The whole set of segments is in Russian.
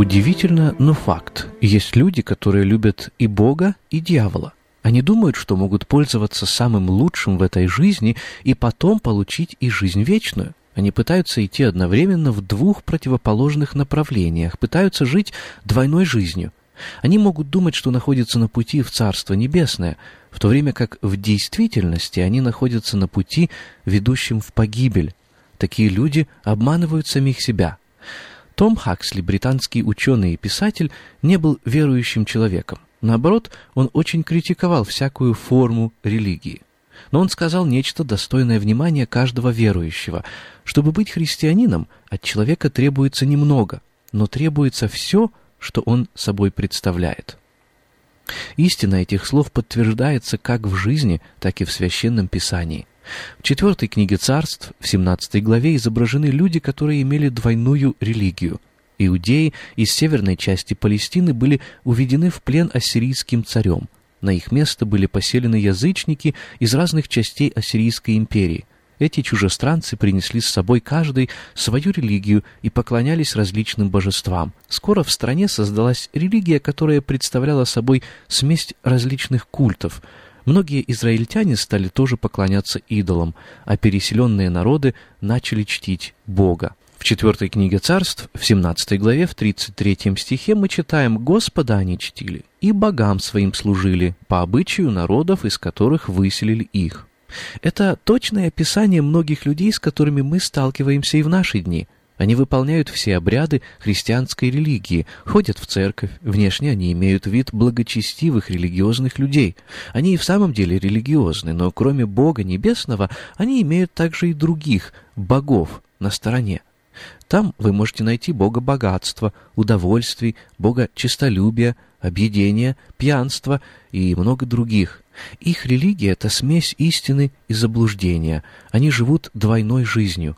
Удивительно, но факт. Есть люди, которые любят и Бога, и дьявола. Они думают, что могут пользоваться самым лучшим в этой жизни и потом получить и жизнь вечную. Они пытаются идти одновременно в двух противоположных направлениях, пытаются жить двойной жизнью. Они могут думать, что находятся на пути в Царство Небесное, в то время как в действительности они находятся на пути, ведущем в погибель. Такие люди обманывают самих себя. Том Хаксли, британский ученый и писатель, не был верующим человеком. Наоборот, он очень критиковал всякую форму религии. Но он сказал нечто достойное внимания каждого верующего. Чтобы быть христианином, от человека требуется немного, но требуется все, что он собой представляет. Истина этих слов подтверждается как в жизни, так и в Священном Писании. В четвертой книге царств, в 17 главе, изображены люди, которые имели двойную религию. Иудеи из северной части Палестины были уведены в плен ассирийским царем. На их место были поселены язычники из разных частей Ассирийской империи. Эти чужестранцы принесли с собой каждый свою религию и поклонялись различным божествам. Скоро в стране создалась религия, которая представляла собой смесь различных культов – Многие израильтяне стали тоже поклоняться идолам, а переселенные народы начали чтить Бога. В четвертой книге царств, в 17 главе, в 33 стихе мы читаем «Господа они чтили, и богам своим служили, по обычаю народов, из которых выселили их». Это точное описание многих людей, с которыми мы сталкиваемся и в наши дни – они выполняют все обряды христианской религии, ходят в церковь, внешне они имеют вид благочестивых религиозных людей. Они и в самом деле религиозны, но кроме Бога Небесного, они имеют также и других богов на стороне. Там вы можете найти Бога богатства, удовольствий, Бога честолюбия, объедения, пьянства и много других. Их религия — это смесь истины и заблуждения. Они живут двойной жизнью.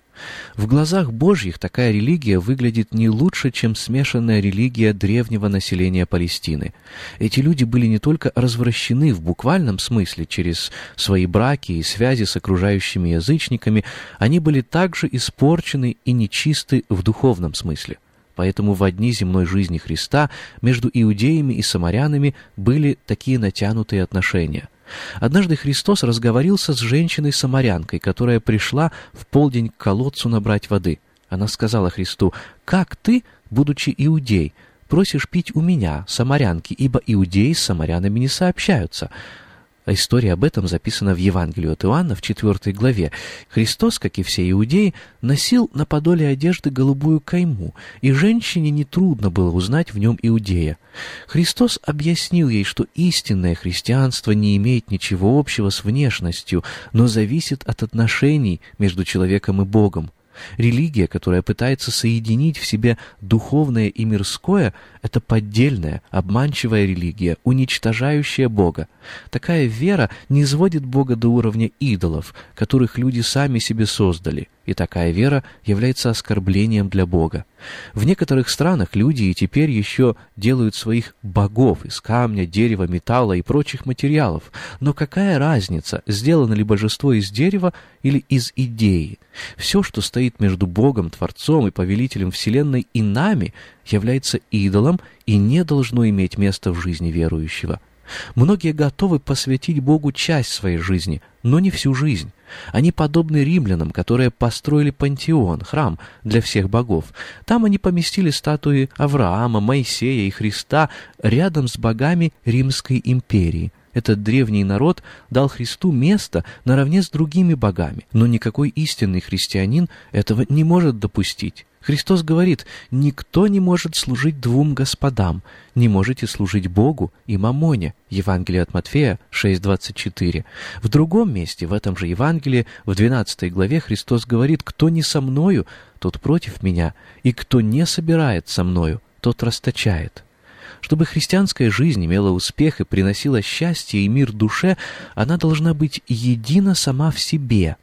В глазах Божьих такая религия выглядит не лучше, чем смешанная религия древнего населения Палестины. Эти люди были не только развращены в буквальном смысле через свои браки и связи с окружающими язычниками, они были также испорчены и нечисты в духовном смысле. Поэтому в одни земной жизни Христа между иудеями и самарянами были такие натянутые отношения. Однажды Христос разговорился с женщиной-самарянкой, которая пришла в полдень к колодцу набрать воды. Она сказала Христу, «Как ты, будучи иудей, просишь пить у меня, самарянки, ибо иудеи с самарянами не сообщаются?» История об этом записана в Евангелии от Иоанна в 4 главе. Христос, как и все иудеи, носил на подоле одежды голубую кайму, и женщине нетрудно было узнать в нем иудея. Христос объяснил ей, что истинное христианство не имеет ничего общего с внешностью, но зависит от отношений между человеком и Богом. Религия, которая пытается соединить в себе духовное и мирское, это поддельная, обманчивая религия, уничтожающая Бога. Такая вера не сводит Бога до уровня идолов, которых люди сами себе создали, и такая вера является оскорблением для Бога. В некоторых странах люди и теперь еще делают своих богов из камня, дерева, металла и прочих материалов. Но какая разница, сделано ли божество из дерева или из идеи. Все, что стоит между Богом, Творцом и Повелителем Вселенной и нами, является идолом и не должно иметь места в жизни верующего. Многие готовы посвятить Богу часть своей жизни, но не всю жизнь. Они подобны римлянам, которые построили пантеон, храм для всех богов. Там они поместили статуи Авраама, Моисея и Христа рядом с богами Римской империи – этот древний народ дал Христу место наравне с другими богами, но никакой истинный христианин этого не может допустить. Христос говорит, «Никто не может служить двум господам, не можете служить Богу и Мамоне». Евангелие от Матфея 6.24. В другом месте, в этом же Евангелии, в 12 главе, Христос говорит, «Кто не со мною, тот против меня, и кто не собирает со мною, тот расточает». Чтобы христианская жизнь имела успех и приносила счастье и мир душе, она должна быть едина сама в себе,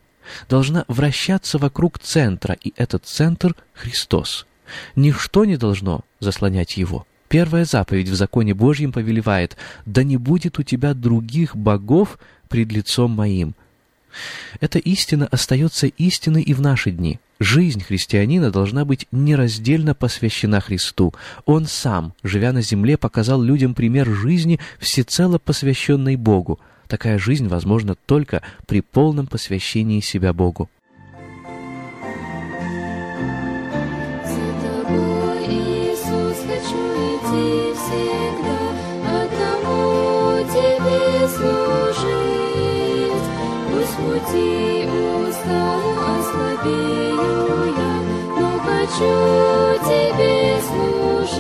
должна вращаться вокруг центра, и этот центр — Христос. Ничто не должно заслонять его. Первая заповедь в законе Божьем повелевает «Да не будет у тебя других богов пред лицом моим». Эта истина остается истиной и в наши дни. Жизнь христианина должна быть нераздельно посвящена Христу. Он сам, живя на земле, показал людям пример жизни, всецело посвященной Богу. Такая жизнь возможна только при полном посвящении себя Богу. ослабею я, но хочу тебе служить.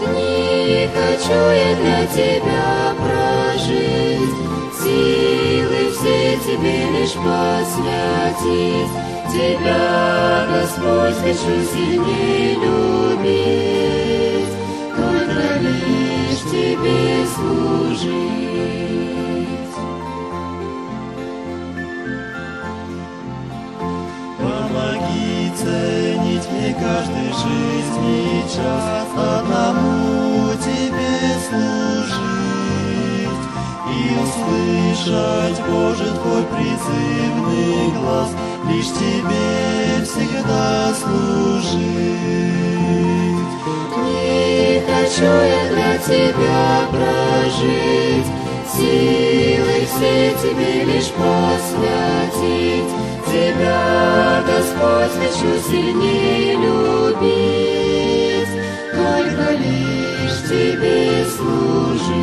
Дни хочу я для тебя прожить, силы все тебе лишь посвятить. Тебя, Господь, хочу сильнее любить, только лишь тебе служить. Каждой жизни час. Одному тебе служить и услышать, Боже, Твой призывный глаз, лишь Тебе всегда служить. Не хочу я для Тебя прожить, силы все Тебе лишь посвятить, Тебя, Господь, хочу сильнее любить, Только лишь Тебе служить.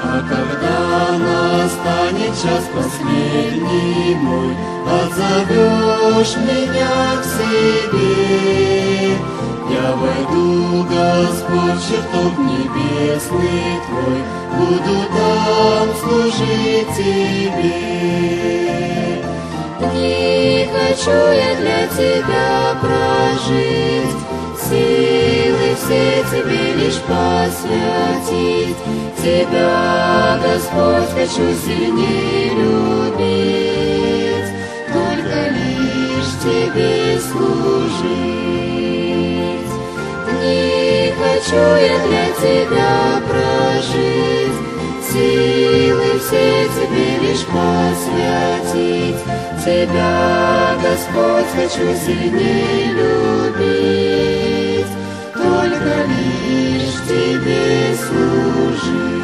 А когда настанет час последний мой, Отзовешь меня к себе, я войду, Господь, в чертог небесный Твой, Буду там служить Тебе. Не хочу я для Тебя прожить, Силы все Тебе лишь посвятить. Тебя, Господь, хочу сильнее любить, Только лишь Тебе служить хочу я для тебя прожить, силы все тебе лишь посвятить. Тебя, Господь, хочу сильнее любить, только лишь тебе служить.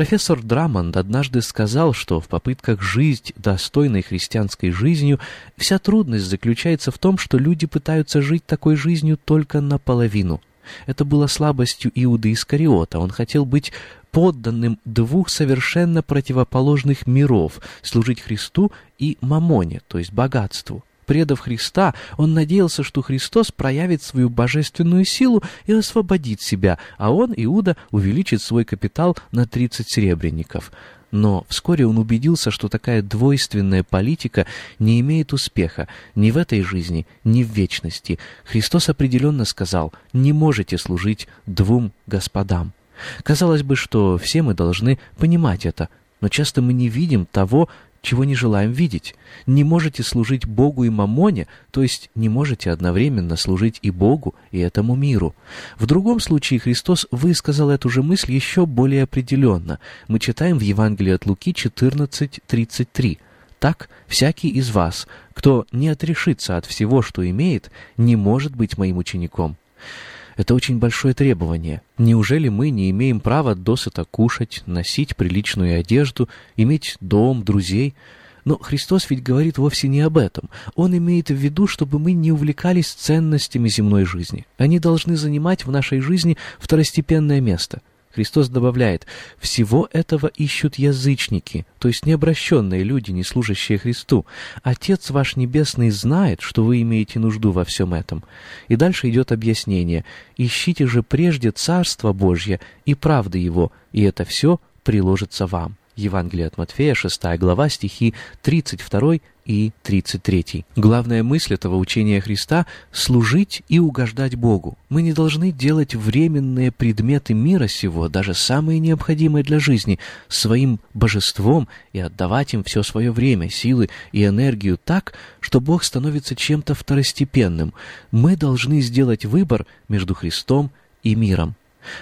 Профессор Драмонд однажды сказал, что в попытках жить достойной христианской жизнью вся трудность заключается в том, что люди пытаются жить такой жизнью только наполовину. Это было слабостью Иуды Искариота. Он хотел быть подданным двух совершенно противоположных миров, служить Христу и мамоне, то есть богатству предав Христа, он надеялся, что Христос проявит свою божественную силу и освободит себя, а он, Иуда, увеличит свой капитал на 30 серебряников. Но вскоре он убедился, что такая двойственная политика не имеет успеха ни в этой жизни, ни в вечности. Христос определенно сказал «не можете служить двум господам». Казалось бы, что все мы должны понимать это, но часто мы не видим того, чего не желаем видеть. Не можете служить Богу и Мамоне, то есть не можете одновременно служить и Богу, и этому миру. В другом случае Христос высказал эту же мысль еще более определенно. Мы читаем в Евангелии от Луки 14.33. «Так всякий из вас, кто не отрешится от всего, что имеет, не может быть моим учеником». Это очень большое требование. Неужели мы не имеем права досыта кушать, носить приличную одежду, иметь дом, друзей? Но Христос ведь говорит вовсе не об этом. Он имеет в виду, чтобы мы не увлекались ценностями земной жизни. Они должны занимать в нашей жизни второстепенное место. Христос добавляет, «Всего этого ищут язычники, то есть необращенные люди, не служащие Христу. Отец ваш Небесный знает, что вы имеете нужду во всем этом». И дальше идет объяснение, «Ищите же прежде Царство Божье и правды Его, и это все приложится вам». Евангелие от Матфея, 6 глава, стихи 32 и 33. Главная мысль этого учения Христа — служить и угождать Богу. Мы не должны делать временные предметы мира сего, даже самые необходимые для жизни, своим божеством и отдавать им все свое время, силы и энергию так, что Бог становится чем-то второстепенным. Мы должны сделать выбор между Христом и миром.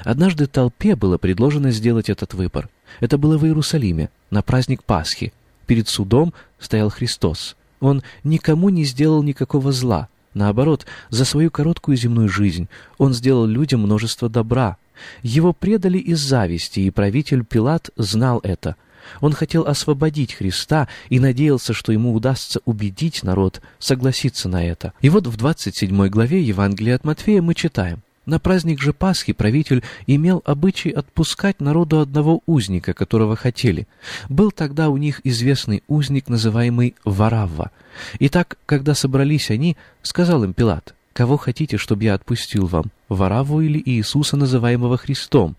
Однажды толпе было предложено сделать этот выбор. Это было в Иерусалиме, на праздник Пасхи. Перед судом стоял Христос. Он никому не сделал никакого зла. Наоборот, за свою короткую земную жизнь он сделал людям множество добра. Его предали из зависти, и правитель Пилат знал это. Он хотел освободить Христа и надеялся, что ему удастся убедить народ согласиться на это. И вот в 27 главе Евангелия от Матфея мы читаем. На праздник же Пасхи правитель имел обычай отпускать народу одного узника, которого хотели. Был тогда у них известный узник, называемый Варавва. Итак, когда собрались они, сказал им Пилат, «Кого хотите, чтобы я отпустил вам, Варавву или Иисуса, называемого Христом?»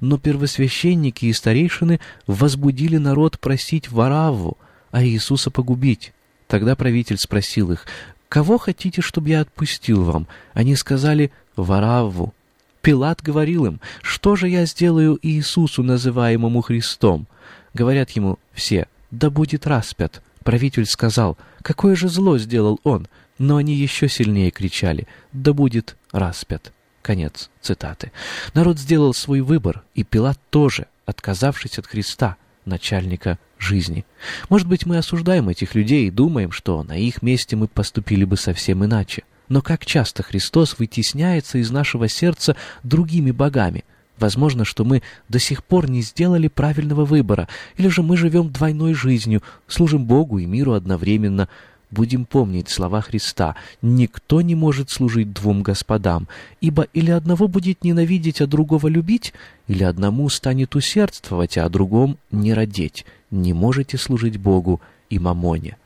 Но первосвященники и старейшины возбудили народ просить Варавву, а Иисуса погубить. Тогда правитель спросил их, «Кого хотите, чтобы я отпустил вам?» Они сказали «Варавву». Пилат говорил им, «Что же я сделаю Иисусу, называемому Христом?» Говорят ему все, «Да будет распят». Правитель сказал, «Какое же зло сделал он?» Но они еще сильнее кричали, «Да будет распят». Конец цитаты. Народ сделал свой выбор, и Пилат тоже, отказавшись от Христа, начальника жизни. Может быть, мы осуждаем этих людей и думаем, что на их месте мы поступили бы совсем иначе. Но как часто Христос вытесняется из нашего сердца другими богами? Возможно, что мы до сих пор не сделали правильного выбора, или же мы живем двойной жизнью, служим Богу и миру одновременно – будем помнить слова Христа «Никто не может служить двум господам, ибо или одного будет ненавидеть, а другого любить, или одному станет усердствовать, а о другом не родить. Не можете служить Богу и мамоне».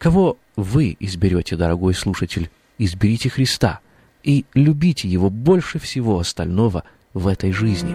Кого вы изберете, дорогой слушатель? Изберите Христа и любите Его больше всего остального в этой жизни.